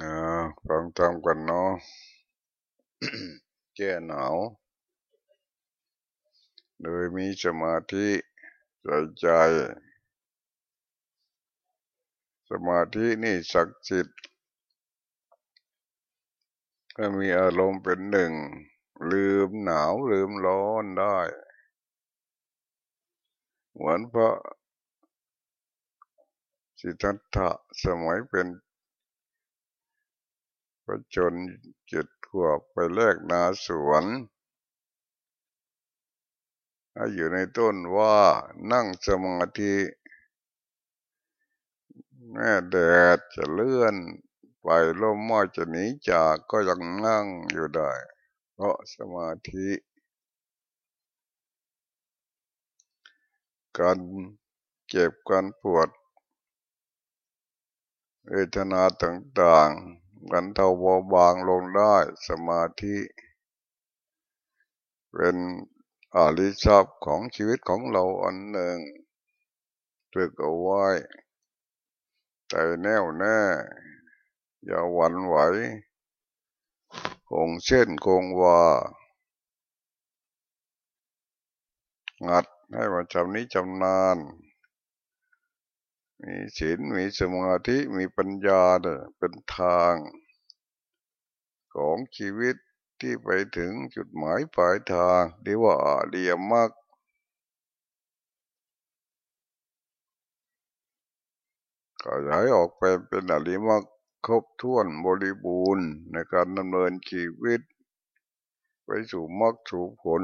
อ่าฟังตามกันเนาะแก้หนาว โดยมีสมาธิใส่ใจ สมาธินี่ศักดิ์สิทธิ์ถ้ามีอารมณ์เป็นหนึ่ง ลืมหนาวลืมร้อนได้ เหมือนพระสิทธัตถะสมัยเป็น พระชนเจ็ดขวบไปแลกนาสวนให้อยู่ในต้นว่านั่งสมาธิแม่แดดจะเลื่อนไปลมมอจะหนีจากก็ยังนั่งอยู่ได้ เพราะสมาธิ การเก็บการปวดเวทนาต่างๆ กันเทาเบาบางลงได้สมาธิ เป็นอาลิชอบของชีวิตของเราอันหนึ่งฝึกเอาไว้ใจแน่วแน่ อย่าหวั่นไหวคงเส้นคงว่า งัดให้มันจำนี้จำนาน มีศีลมีสมาธิมีปัญญาเป็นทาง ของชีวิตที่ไปถึงจุดหมายปลายทางเรียกว่าเรียมากขยายออกไปเป็นอริมักครบถ้วนบริบูรณ์ในการดำเนินชีวิต ไปสู่มรรคสู่ผล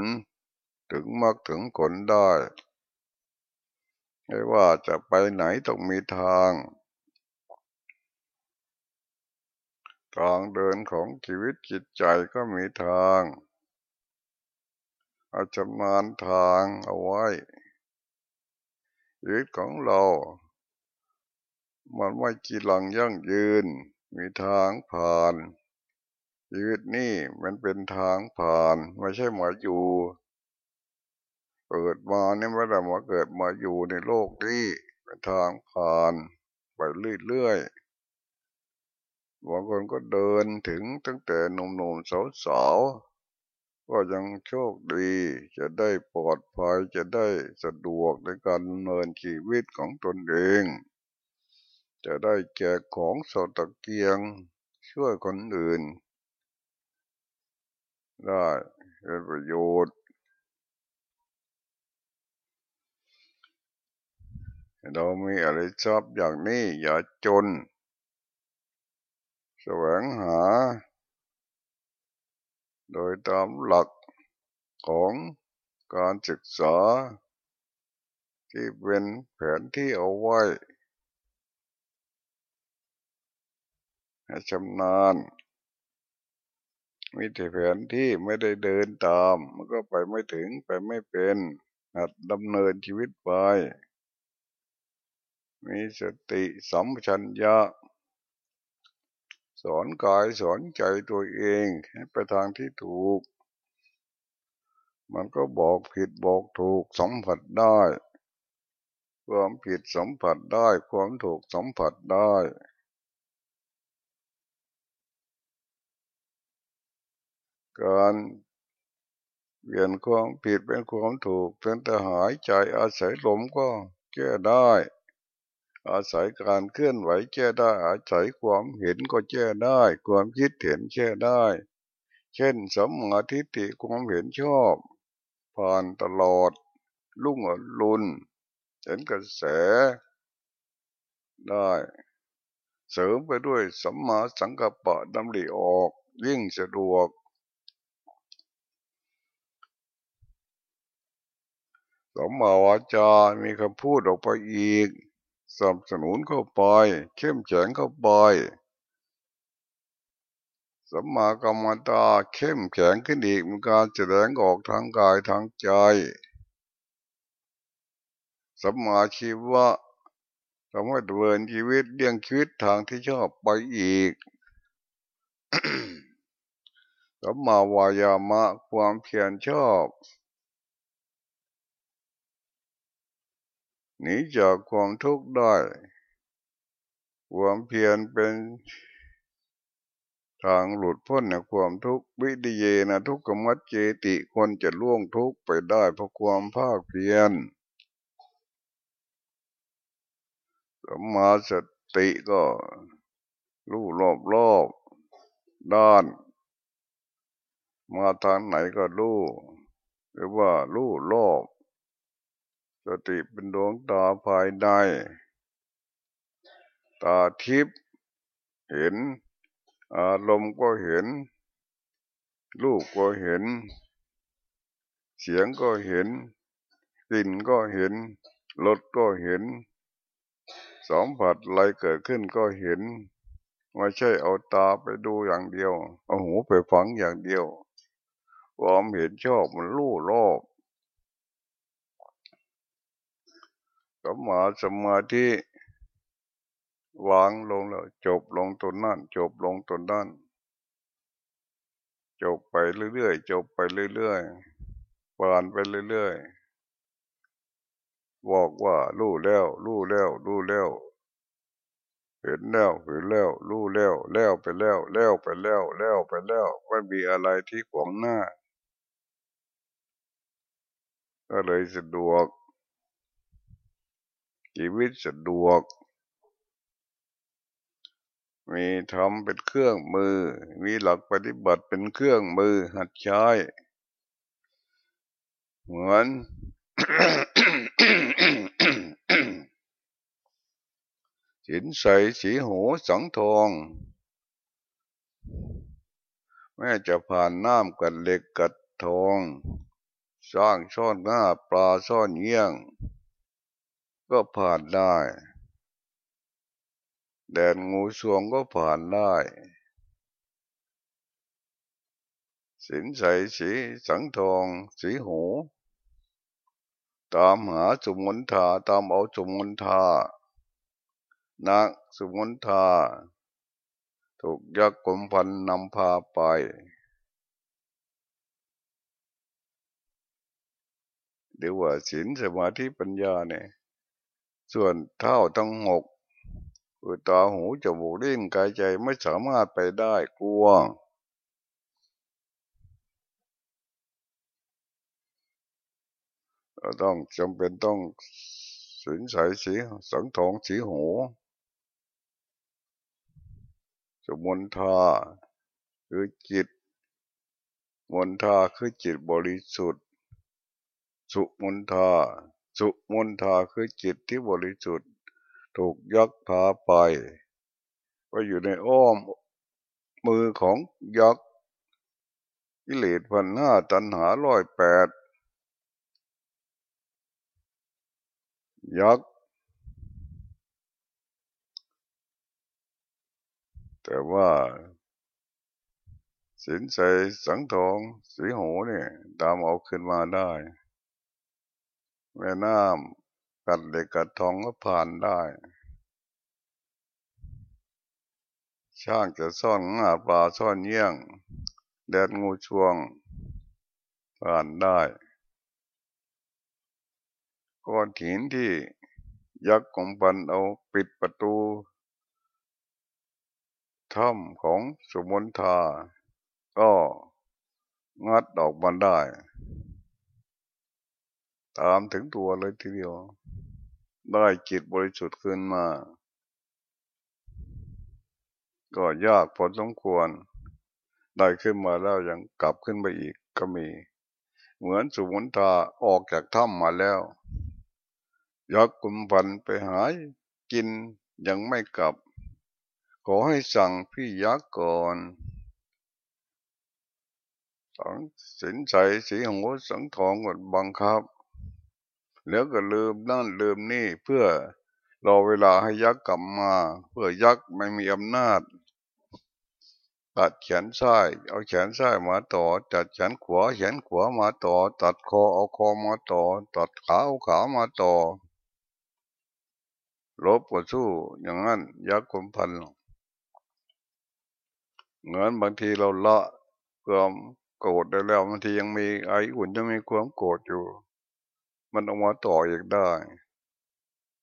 ถึงมรรคถึงผลได้ ไม่ว่าจะไปไหนต้องมีทาง ทางเดินของชีวิตจิตใจก็มีทางอาจำนานทางเอาไว้ชีวิตของเรา มันไม่กีหลังยั่งยืน มีทางผ่าน ชีวิตนี่มันเป็นทางผ่าน ไม่ใช่มาอยู่ เกิดมาเนี่ยไม่ได้มาเกิดมาอยู่ในโลกนี้เป็นทางผ่าน ไปเรื่อยๆ บางคนก็เดินถึงตั้งแต่หนุ่มๆสาวๆก็ยังโชคดีจะได้ปลอดภัยจะได้สะดวกในการดำเนินชีวิตของตนเอง จะได้แจกของสตะเกียงช่วยคนอื่น ได้เป็นประโยชน์เรามีอะไรชอบอย่างนี้อย่าจน สวงหา โดยตามหลักของการศึกษา ที่เป็นแผนที่เอาไว้ให้ชำนาญมีแต่แผนที่ไม่ได้เดินตาม มันก็ไปไม่ถึงไปไม่เป็นหัดดำเนินชีวิตไป มีสติสัมชัญญะ สอนกายสอนใจตัวเองให้ไปทางที่ถูก มันก็บอกผิดบอกถูกสัมผัสได้ ความผิดสัมผัสได้ ความถูกสัมผัสได้การเปลี่ยนความผิดเป็นความถูกเพียงแต่หายใจอาศัยลมก็แก้ได้ อาศัยการเคลื่อนไหวแก้ได้ อาศัยความเห็นก็แก้ได้ ความคิดเห็นแก้ได้ เช่นสมาธิติความเห็นชอบ ผ่านตลอด ลุ่งอรุณเห็นกระแสได้ เสริมไปด้วยสัมมาสังกัปปะดำริออกยิ่งสะดวกสัมมาวาจา มีคำพูดออกไปอีก สนับสนุนเข้าไป เข้มแข็งเข้าไปสัมมากรรมตาเข้มแข็งขึ้นอีกมีการแสดงออกทางกายทางใจสัมมาชีวะทำให้ดำเนินชีวิตเลี้ยงชีวิตทางที่ชอบไปอีกสัมมาวายามะความเพียรชอบ หนีจากความทุกข์ได้ความเพียรเป็นทางหลุดพ้นจากความทุกข์วิดิเยนะทุกขมัจเจติคนจะล่วงทุกข์ไปได้เพราะความภาคเพียรสมมาสติก็รู้รอบรอบด้าน มาทางไหนก็รู้ หรือว่ารู้รอบ สติเป็นดวงตาภายใน ตาทิพย์เห็น อารมณ์ก็เห็น รูปก็เห็น เสียงก็เห็นกลิ่นก็เห็นรสก็เห็นสองผัดอะไรเกิดขึ้นก็เห็นไม่ใช่เอาตาไปดูอย่างเดียว เอาหูไปฟังอย่างเดียวความเห็นชอบมันรู้รอบ สมาสมาธิวางลงแล้ว จบลงตนนั่นจบลงตนนั่นจบไปเรื่อยๆจบไปเรื่อยๆผ่านไปเรื่อยๆบอกว่ารู้แล้วรู้แล้วรู้แล้วเห็นแล้วเห็นแล้วรู้แล้วแล้วไปแล้วแล้วไปแล้วแล้วไปแล้วไม่มีอะไรที่ขวางหน้า ก็เลยสะดวก ชีวิตสะดวก มีทำเป็นเครื่องมือ มีหลักปฏิบัติเป็นเครื่องมือหัดใช้ เหมือนสินใสสีหูสังทองแม้จะผ่านน้ำกัดเหล็กกัดทอง สร้างช่อนหน้าปลาซ่อนเยี่ยง ก็ผ่านได้ แดนงูสวงก็ผ่านได้สินใสสีสังทองสีหู ตามหาสมุนทาตามเอาสมุนทานักสมุนทาถูกยักษ์กลมพันนำพาไปเดี๋ยวว่าศีลสมาธิปัญญาเนี่ย ส่วนเท่าทั้งหกคือตาหูจมูกลิ้นกายใจไม่สามารถไปได้กลัวเราต้องจำเป็นต้องสินใสสีสังทองสีหูสมุนทาคือจิตมนทาคือจิตบริสุทธิ์ สุมุนทา สุมนทาคือจิตที่บริสุทธิ์ ถูกยักษ์พาไป ก็อยู่ในอ้อมมือของยักษ์กิเลสพันห้าตันหาร้อยแปดยักษ์แต่ว่าสินใสสังทองสีหูเนี่ย ตามเอาขึ้นมาได้ แม่น้ำกัดเหล็กกัดทองก็ผ่านได้ ช่างจะซ่อนงาปลาซ่อนเยี่ยง แดดงูช่วง ผ่านได้ก้อนหินที่ยักษ์ของปันเอาปิดประตูถ้ำของสมุนทา ก็งัดออกมาได้ ตามถึงตัวเลยทีเดียว ได้จิตบริสุทธิ์ขึ้นมา ก็ยากพอสมควร ได้ขึ้นมาแล้วยังกลับขึ้นไปอีกก็มี เหมือนสมุนทาออกจากถ้ำมาแล้วยักษ์กุมพันไปหายกินยังไม่กลับ ขอให้สั่งพี่ยักษ์ก่อน สังสินใจสีหัวสังทองกดบังคับ แล้วก็ลืมนั่นลืมนี่เพื่อรอเวลาให้ยักษ์กลับมา เพื่อยักษ์ไม่มีอำนาจ ตัดแขนซ้าย เอาแขนซ้ายมาต่อ ตัดแขนขวาแขนขวามาต่อ ตัดคอเอาคอมาต่อ ตัดขาเอาขามาต่อลบกว่าสู้อย่างนั้นยักษ์คมพันเหมือนบางทีเราละความโกรธได้แล้วบางทียังมีไออุ่นจะมีความโกรธอยู่ มันออกมาต่ออีกได้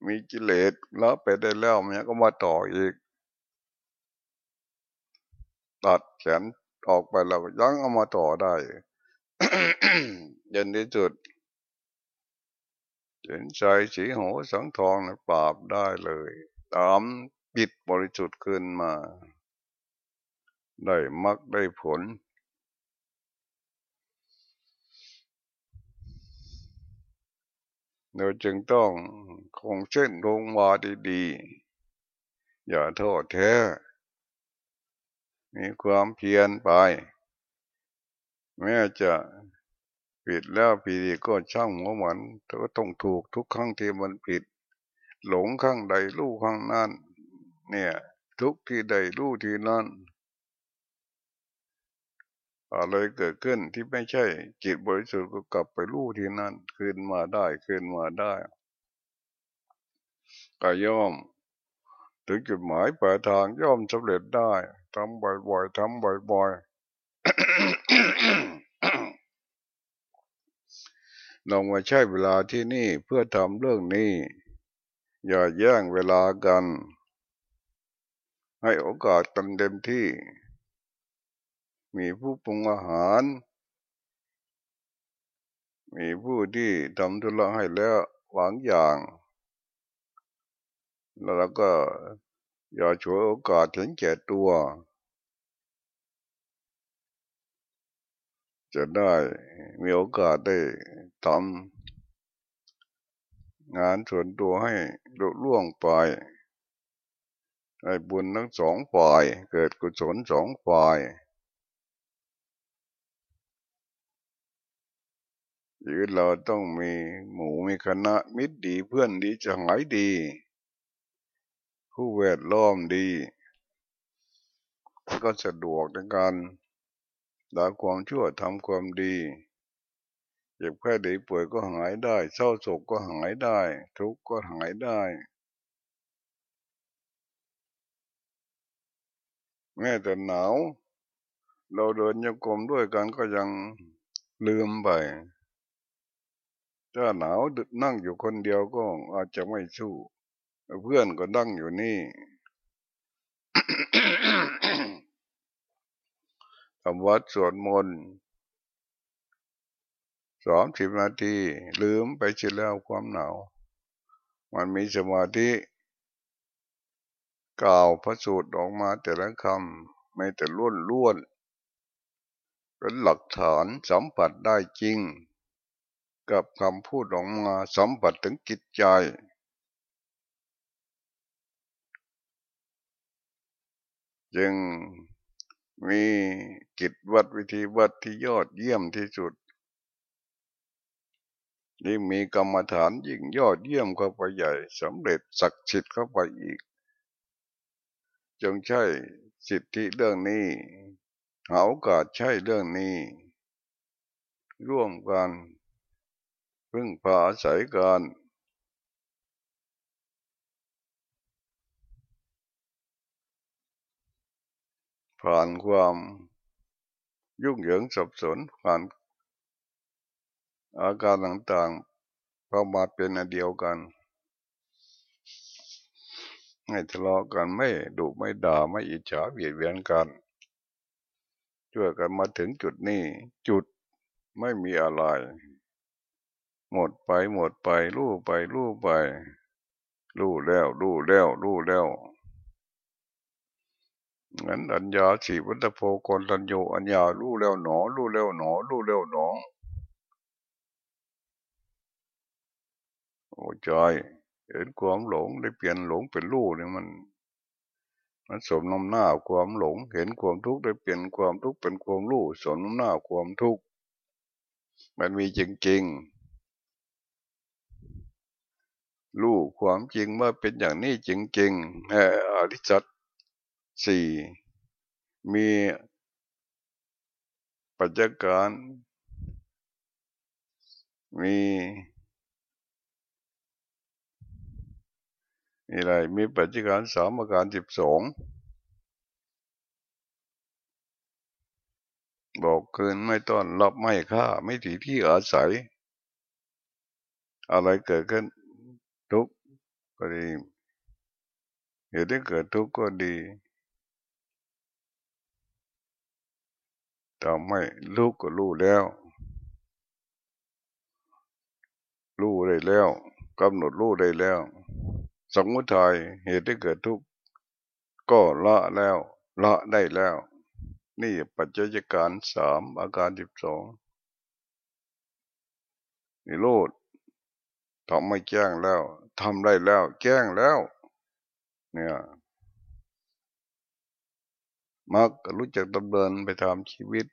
มีกิเลสละไปได้แล้วมันก็มาต่ออีก ตัดแขนออกไปเรายังเอามาต่อได้เย็นที่สุดเห็นใจสีหัวสังทองปราบได้เลย ตามปิดบริสุทธิ์ขึ้นมา ได้มักได้ผล เราจึงต้องคงเส้นลงมาดีๆ อย่าโทษแท้ มีความเพียรไป แม้จะผิดแล้วผิดก็ช่างหัวมันก็ต้องถูกทุกครั้งที่มันผิด หลงข้างใดรู้ข้างนั้น เนี่ย ทุกที่ใดรู้ที่นั้น อะไรเกิดขึ้นที่ไม่ใช่จิตบริสุทธิ์ก็กลับไปรู้ที่นั่นคืนมาได้คืนมาได้ก็ย่อม ถึงจุดหมายปลายทางย่อมสำเร็จได้ทำบ่อยๆทำบ่อยๆลองมาใช้เวลาที่นี่เพื่อทำเรื่องนี้ อย่าแย่งเวลากัน ให้โอกาสกันเต็มที่ มีผู้ปรุงอาหาร มีผู้ที่ทำธุระให้แล้วหวังอย่าง แล้วก็อย่าฉวยโอกาสเห็นแก่ตัว จะได้มีโอกาสได้ทำงานส่วนตัวให้ลุล่วงไปให้บุญทั้งสองฝ่าย เกิดกุศลสองฝ่าย ชีวิตเราต้องมีหมู่มีคณะมิตรดีเพื่อนดีจะหายดี ผู้แวดล้อมดี ก็สะดวกในการละความชั่วทำความดีเจ็บแค่ได้ป่วยก็หายได้ เศร้าโศกก็หายได้ ทุกข์ก็หายได้ แม้แต่หนาว เราเดินยกลมด้วยกันก็ยังลืมไป ถ้าหนาวนั่งอยู่คนเดียวก็อาจจะไม่สู้เพื่อนก็นั่งอยู่นี่ทำวัดสวดมนต์สามสิบนาที ลืมไปชิแล้วความหนาว มันมีสมาธิกล่าวพระสูตรออกมาแต่ละคำไม่แต่ล้วนล้วนเป็นหลักฐานสัมผัสได้จริง กับคำพูดออกมาสัมผัสถึงจิตใจ จึงมีกิจวัดวิธีวัดที่ยอดเยี่ยมที่สุดยิ่มีกรรมฐานยิ่งยอดเยี่ยมเข้าไปใหญ่สำเร็จศักดิ์สิทธิ์เข้าไปอีก จงใช่สิทธิเรื่องนี้หาโอกาสใช่เรื่องนี้ ร่วมกัน พึ่งพาอาศัยกันผ่านความยุ่งเหยิงสับสนผ่านอาการต่างๆเข้ามาเป็นอันเดียวกัน ไม่ทะเลาะกันไม่ดุไม่ด่าไม่อิจฉาเบียดเบียนกันช่วยกันมาถึงจุดนี้จุดไม่มีอะไร หมดไปหมดไปรู้ไปรู้ไปรู้แล้วรู้แล้วรู้แล้วงั้นอัญญาสีวัตโพกรตัญโยอัญญารู้แล้วหนอรู้แล้วหนอรู้แล้วหนอโอ้ใจเห็นความหลงได้เปลี่ยนหลงเป็นรู้เนี่ยมัน มันสมน้ำหน้าความหลง เห็นความทุกข์ได้เปลี่ยนความทุกข์เป็นความรู้สมน้ำหน้าความทุกข์มันมีจริงๆ ความจริงว่าเป็นอย่างนี้จริงๆอริสัตสี่มีปัจจการ มีมีอะไร มีปัจจการสามอาการสิบสองบอกคืนไม่ต้อนรับไม่ค่า ไม่ถีที่อาศัย อะไรเกิดขึ้น ก็ดีเหตุที่เกิดทุกข์ก็ดีทำให้ลูกก็รู้แล้ว รู้ได้แล้วกำหนดรู้ได้แล้วสมมุทัยเหตุที่เกิดทุกข์ก็ละแล้วละได้แล้ว นี่ปัจจัยการสามอาการสิบสองนิโรธทำไม่แจ้งแล้ว ทำได้แล้ว แจ้งแล้ว เนี่ยมักรู้จักดำเนินไปตามชีวิต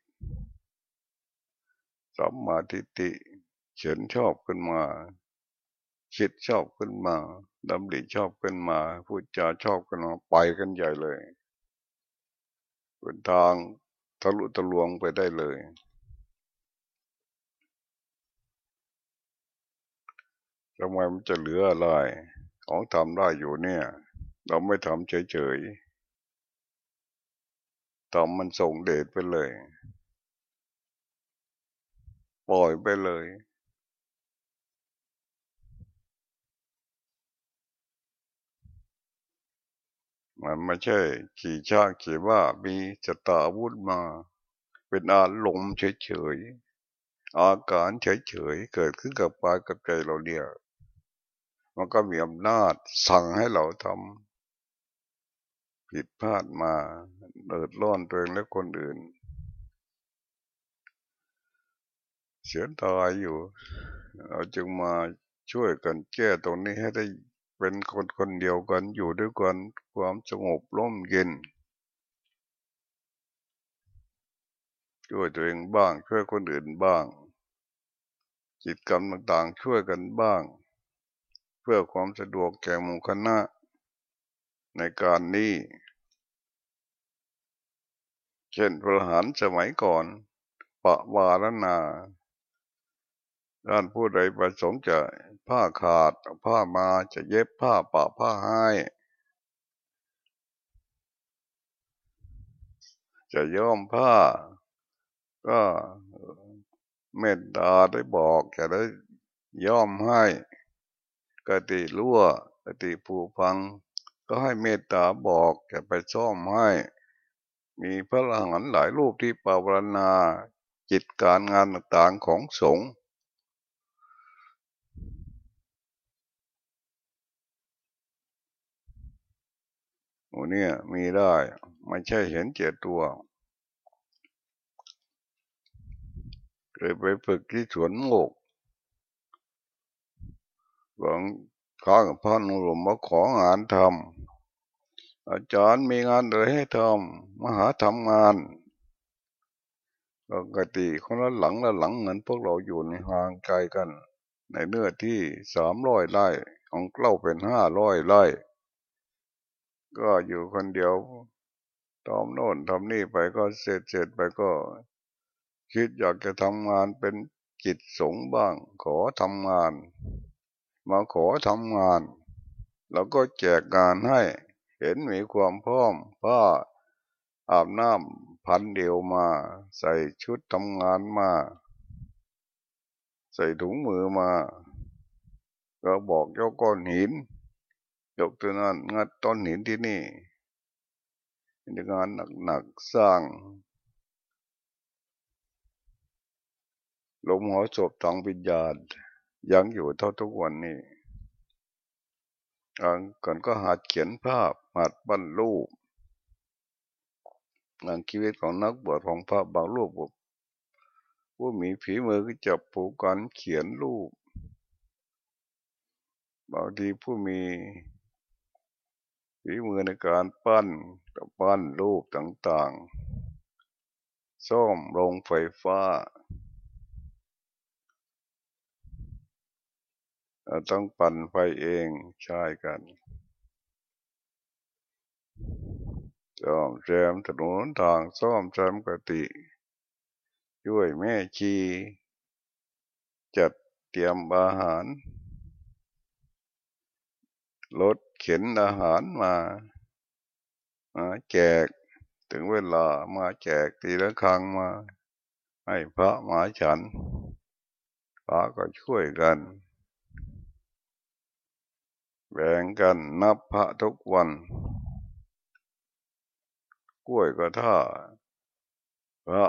สัมมาทิฏฐิเขียนชอบขึ้นมา คิดชอบขึ้นมาดำริชอบขึ้นมา พูดจาชอบขึ้นมาไปกันใหญ่เลยเป็นทางทะลุทะลวงไปได้เลย ทำไมมันจะเหลืออะไร ของทำได้อยู่เนี่ย เราไม่ทำเฉยๆทำมันส่งเดชไปเลย ปล่อยไปเลยมันไม่ใช่ ขี่ช้างขี่ว่ามีสตาวุธมา เป็นอารมณ์เฉยๆอาการเฉยๆเกิดขึ้นกับปายกับใจเราเดีย มันก็มีอำนาจสั่งให้เราทำผิดพลาดมาเดือดร้อนตัวเองและคนอื่น เสียดายอยู่ เราจึงมาช่วยกันแก้ตรงนี้ให้ได้เป็นคนคนเดียวกันอยู่ด้วยกันความสงบร่มเย็นช่วยตัวเองบ้าง ช่วยคนอื่นบ้าง จิตกรรมต่างๆ ช่วยกันบ้าง เพื่อความสะดวกแก่หมู่คณะในการนี้ เช่นพระหารสมัยก่อนปะวารณา ด้านผู้ใดประสงค์จะผ้าขาดผ้ามาจะเย็บผ้าปะผ้าให้จะย้อมผ้า ก็เมตตาได้บอกจะได้ย้อมให้ กติรั่วกติผูพัง ก็ให้เมตตาบอกจะไปซ่อมให้ มีพระอรหันต์หลายรูปที่ปรารณาจิตการงานต่างๆของสงฆ์โอ้เนี่ยมีได้ไม่ใช่เห็นเจตตัวเคยไปฝึกที่สวนโมก หวังข้างพระนุรมมาของานทำอาจารย์มีงานอะไรให้ทำมาหาทำงานปกติคนละหลังละหลังเหมือนพวกเราอยู่ในห่างไกลกัน ในเนื้อที่สามร้อยไร่ของเล่าเป็นห้าร้อยไร่ ก็อยู่คนเดียวทำโน่นทำนี่ไปก็เสร็จเสร็จไปก็ คิดอยากจะทำงานเป็นกิจสงบ้าง ขอทำงาน มาขอทำงาน แล้วก็แจกงานให้ เห็นมีความพร้อมผ้าอาบน้ำพันเดียวมา ใส่ชุดทำงานมา ใส่ถุงมือมา ก็บอกเจ้าก้อนหินยกตัวนั้นงัดต้นหินที่นี่เป็นงานหนักๆสร้างลมหัวศพทางวิญญาณ ยังอยู่เท่าทุกวันนี้ก่อนก็หัดเขียนภาพหัดปั้นรูปงานชีวิตของนักบวชของพระบางรูปผู้มีผีมือก็จับผูกกันเขียนรูปบางทีผู้มีฝีมือในการปั้นกับปั้นรูปต่างๆ ซ่อมโรงไฟฟ้าเรา ต้องปั่นไฟเองใช้กันซ่อมแซมถนนทางซ่อมแซมกติ ช่วยแม่ชีจัดเตรียมอาหาร รถเข็นอาหารมามาแจกถึงเวลามาแจกตีละครั้งมา ให้พระมาฉัน พระก็ช่วยกัน แบ่งกันนับพระทุกวัน กล้วยก็ท่าพระ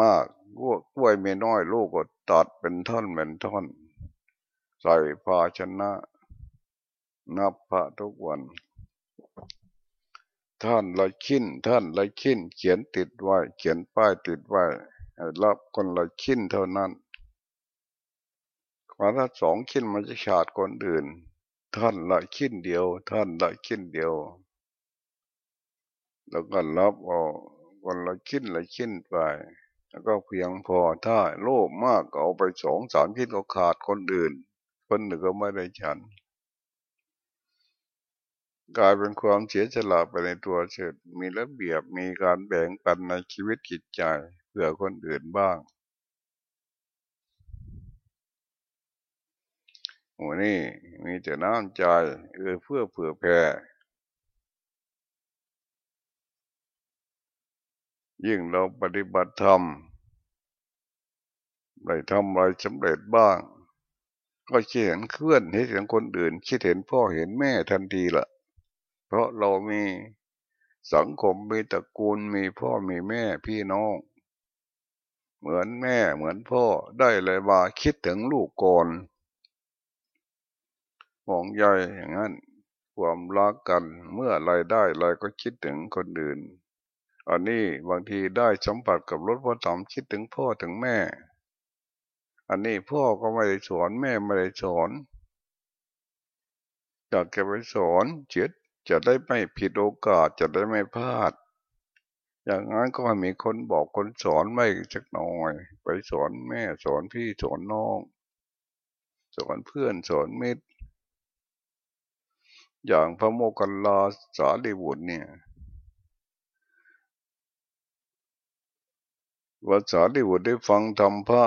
มากกล้วยมีน้อยลูกก็ตัดเป็นท่อนเป็นท่อน ใส่ภาชนะ นับพระทุกวัน ท่านละชิ้นท่านละชิ้น เขียนติดไว้ เขียนป้ายติดไว้รับคนละชิ้นเท่านั้นาถ้าสองชิ้นมันจะขาดคนอื่น ท่านละชิ้นเดียว ท่านละชิ้นเดียว แล้วก็รับเอาคนละชิ้นละชิ้นไป แล้วก็เพียงพอถ้าโลภมากก็เอาไปสองสามชิ้นก็ขาดคนอื่น คนหนึ่งก็ไม่ได้ฉันกลายเป็นความเสียสละไปในตัวเฉดมีระเบียบมีการแบ่งปันในชีวิตจิตใจเพื่อคนอื่นบ้าง โอ้นี่ มีแต่น้ำใจเออเพื่อเผื่อแผ่ยิ่งเราปฏิบัติธรรมได้ทำอะไรสำเร็จบ้าง ก็เห็นเคลื่อนเห็นคนอื่น คิดเห็นพ่อเห็นแม่ทันทีละเพราะเรามีสังคมมีตระกูลมีพ่อมีแม่พี่น้อง เหมือนแม่เหมือนพ่อได้เลยว่าคิดถึงลูกก่อน ห่วงใยอย่างนั้นความรักกันเมื่อไรได้ไรก็คิดถึงคนอื่น อันนี้บางทีได้สัมผัสกับรถพ่อตอมคิดถึงพ่อถึงแม่ อันนี้พ่อก็ไม่ได้สอนแม่ไม่ได้สอนอยากจะไปสอนจิตจะได้ไม่ผิดโอกาสจะได้ไม่พลาด อย่างนั้นก็มีคนบอกคนสอนไม่สักหน่อย ไปสอนแม่สอนพี่สอนน้อง สอนเพื่อนสอนมิตร อย่างพระโมคคัลลาสาลีบุตรเนี่ยว่าสาลีบุตรได้ฟังธรรมพระ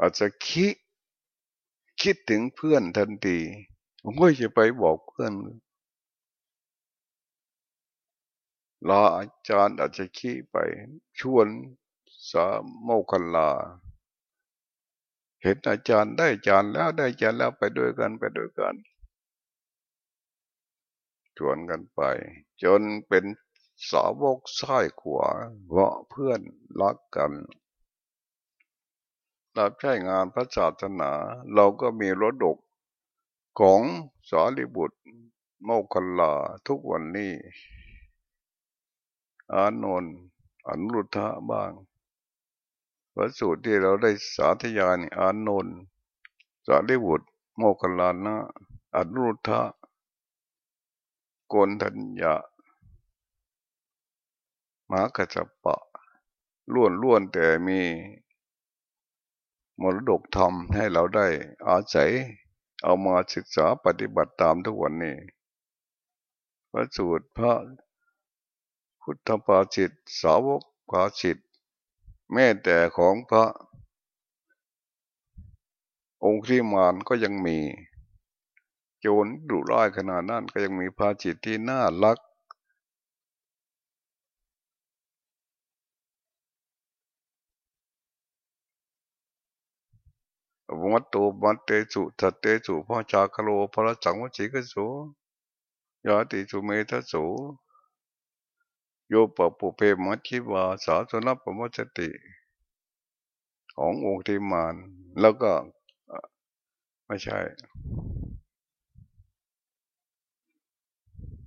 อาจจะคิดคิดถึงเพื่อนทันทีผมก็จะไปบอกเพื่อนลาอาจารย์อาจจะขี้ไป ชวนสาโมคัลลา เห็นอาจารย์ได้อาจารย์แล้วได้อาจารย์แล้วไปด้วยกันไปด้วยกัน ชวนกันไป จนเป็นสาวกซ้ายขวาเพราะเพื่อนรักกันรับใช้งานพระศาสนา เราก็มีรถดกของสารีบุตร โมคคลาทุกวันนี้อานนท์อนุรุทธะบ้างพระสูตรที่เราได้สาธยายอานนท์สารีบุตร โมคคลานะอนุรุทธะ กนทัญญามากัจปะล้วนล้วนแต่มีมรดกธรรมให้เราได้อาศัยเอามาศึกษาปฏิบัติตามทุกวันนี้ พระสูตรพระพุทธภาสิตสาวกภาสิตแม้แต่ของพระองค์ที่มานก็ยังมี โจรดุร้ายขนาดนั้นก็ยังมีภาจิตที่น่ารัก วัตตุมัตเตสุทัตเตสุพ่อชาคโลพระสังวชิกสุยาติสุเมทสุโยปปุเพมัชิวาสาสนปมัสติ ขององค์ที่มาน แล้วก็ไม่ใช่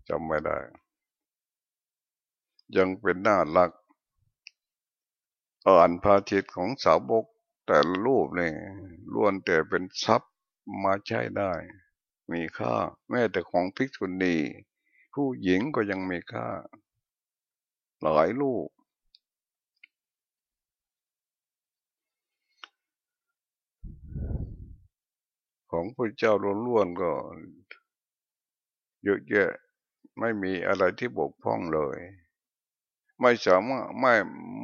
จำไม่ได้ ยังเป็นน้ารักอ่านพาทิตของสาวบกแต่รูปเนี่ยล้วนแต่เป็นทรัพย์มาใช้ได้ มีค่า แม้แต่ของภิกษุณีผู้หญิงก็ยังมีค่า หลายลูกของพระเจ้าล้วนๆก็เยอะแยะ ไม่มีอะไรที่บกพร่องเลย ไม่สามารถไม่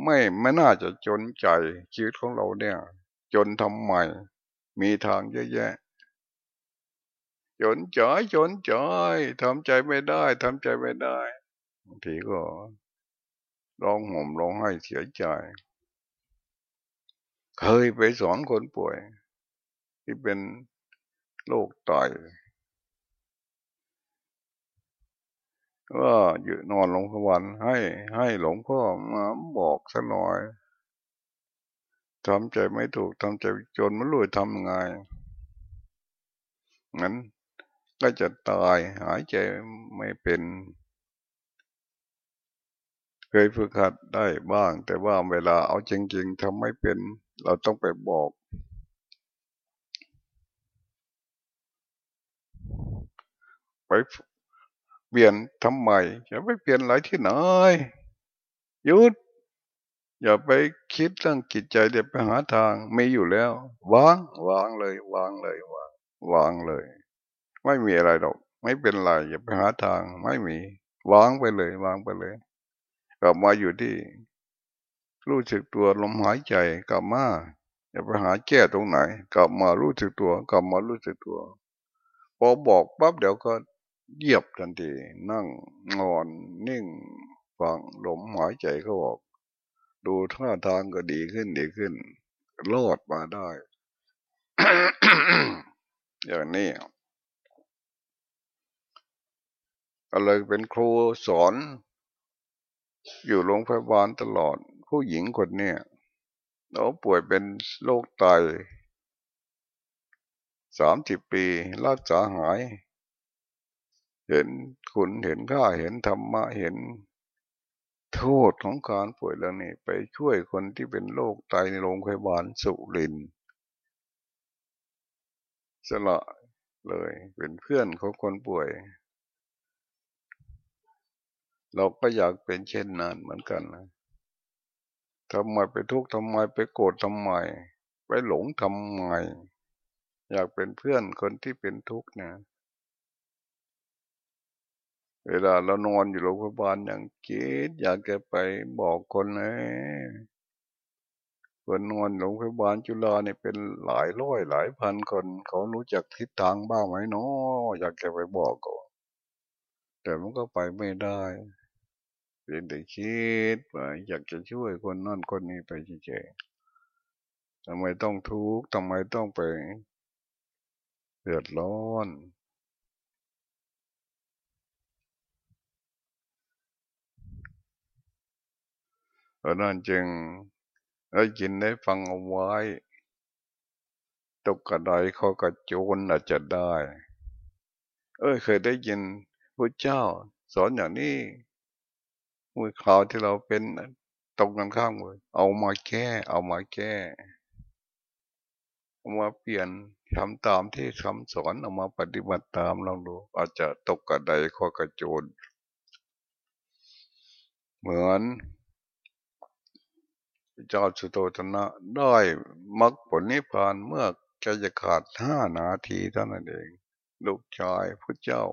ไม่ไม่น่าจะจนใจชีวิตของเราเนี่ย จนทำใหม่มีทางเยอะแยะจนใจจนใจทำใจไม่ได้ทำใจไม่ได้บางทีก็ร้องห่มร้องไห้เสียใจ เคยไปสอนคนป่วย ที่เป็นโรคไต ว่าอยู่นอนหลวงพระวันให้ให้หลวงพ่อมาบอกสักหน่อยทำใจไม่ถูกทำใจจนไม่รู้ทำไงงั้นก็จะตายหายใจไม่เป็น เคยฝึกหัดได้บ้าง แต่ว่าเวลาเอาจริงๆทำไม่เป็น เราต้องไปบอก ไป เปลี่ยนทำไมจะไปเปลี่ยนอะไรที่ไหนหยุด อย่าไปคิดเรื่องกิจใจเดี๋ยวไปหาทางไม่อยู่แล้ววางวางเลยวางเลยวางวางเลย ไม่มีอะไรหรอก ไม่เป็นไรอย่าไปหาทางไม่มี วางไปเลยวางไปเลย กลับมาอยู่ที่ รู้สึกตัวลมหายใจกลับมาอย่าไปหาแก้ตรงไหน กลับมารู้สึกตัว กลับมารู้สึกตัวพอบอกปั๊บเดี๋ยวก็ เยียบทันที นั่งนอนนิ่งฟังหลมหายใจเขาออก ดูท่าทางก็ดีขึ้นดีขึ้นรอดมาได้ อย่างนี้อะไรเป็นครูสอน อยู่โรงพยาบาลตลอด ผู้หญิงคนนี้เราป่วยเป็นโรคไตสามสิบปีรักษาหาย เห็นคุณเห็นข้าเห็นธรรมะเห็น โทษของการป่วยแล้วนี่ไปช่วยคนที่เป็นโรคไตในโรงพยาบาลสุรินสละเลย เป็นเพื่อนของคนป่วย เราก็อยากเป็นเช่นนั้นเหมือนกันนะทำไมไปทุกข์ทำไมไปโกรธทำไม ไปหลงทำไม อยากเป็นเพื่อนคนที่เป็นทุกข์เนี่ย เวลาเรานอนอยู่โรงพยาบาลอย่างคิดอยากจะไปบอกคนเลยคนนอนโรงพยาบาลจุฬาเนี่ยเป็นหลายร้อยหลายพันคนเขารู้จักทิศทางบ้างไหมเนาะอยากจะไปบอกก็แต่มันก็ไปไม่ได้เป็นแต่คิดว่าอยากจะช่วยคนนั่นคนนี้ไปเฉยๆทำไมต้องทุกข์ทำไมต้องไปเดือดร้อน เพราะนั้นจึงได้ยินได้ฟังเอาไว้ตกกระไดเขากระโจนอาจจะได้ เอ้ยเคยได้ยินพระเจ้า สอนอย่างนี้มือข่าวที่เราเป็นตรงกันข้ามเลยเอามาแก้ เอามาแก้เอามาเปลี่ยนทำตามที่คำสอนเอามาปฏิบัติตามลองดู อาจจะตกกระไดข้อกระโจน เหมือน จ้าสุโตธนะได้มรรคผลนิพพานเมื่อแกจะขาดห้านาทีเท่านั้นเอง ลูกชายพระเจ้า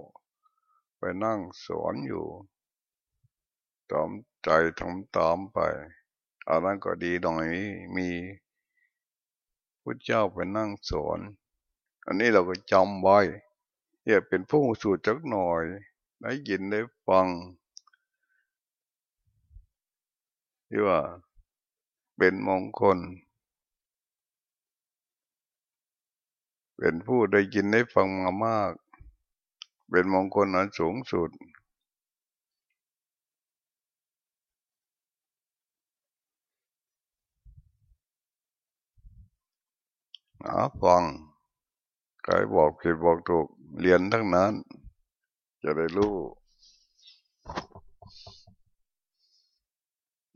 ไปนั่งสอนอยู่ตามใจทำตามไปอันนั้นก็ดีหน่อยมีพระเจ้าไปนั่งสอนอันนี้เราก็จำไว้อย่าเป็นผู้สูตรจักหน่อยได้ยินได้ฟังที่ว่า เป็นมงคล เป็นผู้ได้ยินได้ฟังมามาก เป็นมงคลอันสูงสุด หาฟังใครบอกผิดบอกถูกเรียนทั้งนั้น จะได้รู้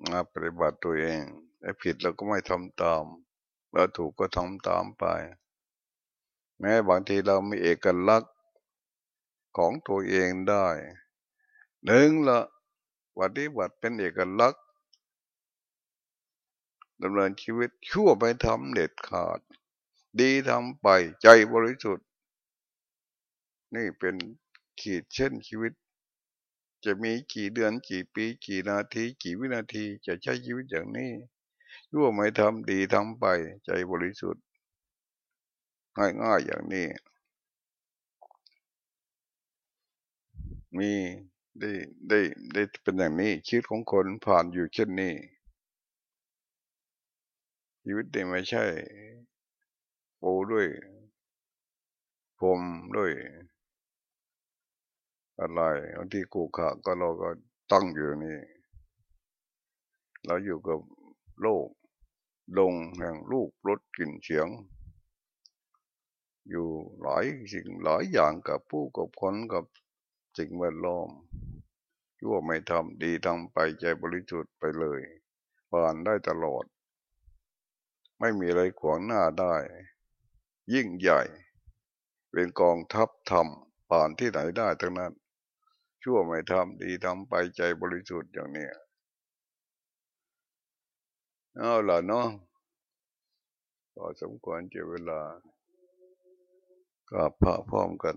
มาปฏิบัติตัวเองถ้าผิดเราก็ไม่ทำตามเราถูกก็ทำตามไป แม้บางทีเรามีเอกลักษณ์ของตัวเองได้หนึ่งละวัดนี้วัดเป็นเอกลักษณ์ดำเนินชีวิตชั่วไปทำเด็ดขาด ดีทำไปใจบริสุทธิ์ นี่เป็นขีดเช่นชีวิต จะมีกี่เดือนกี่ปีกี่นาทีกี่วินาทีจะใช้ชีวิตอย่างนี้ยั่วไม่ทำดีทำไปใจบริสุทธิ์ง่ายๆอย่างนี้ มีได้ได้ได้เป็นอย่างนี้ชีวิตของคนผ่านอยู่เช่นนี้ ชีวิตนี่ไม่ใช่ โปูด้วยผมด้วย อะไรบางทีกูขะก็เราก็ตั้งอยู่นี่ เราอยู่กับโลกลงแห่งรูปรสกลิ่นเสียง อยู่หลายสิ่งหลายอย่างกับผู้กับคนกับสิ่งแวดล้อมชั่วไม่ทำดีทำไปใจบริสุทธิ์ไปเลยผ่านได้ตลอด ไม่มีอะไรขวางหน้าได้ ยิ่งใหญ่ เป็นกองทัพธรรมผ่านที่ไหนได้ทั้งนั้น ชั่วไม่ทำดีทำไปใจบริสุทธิ์อย่างนี้เอาล่ะเนาะพอสมควรเจเวลากับพระพร้อมกัน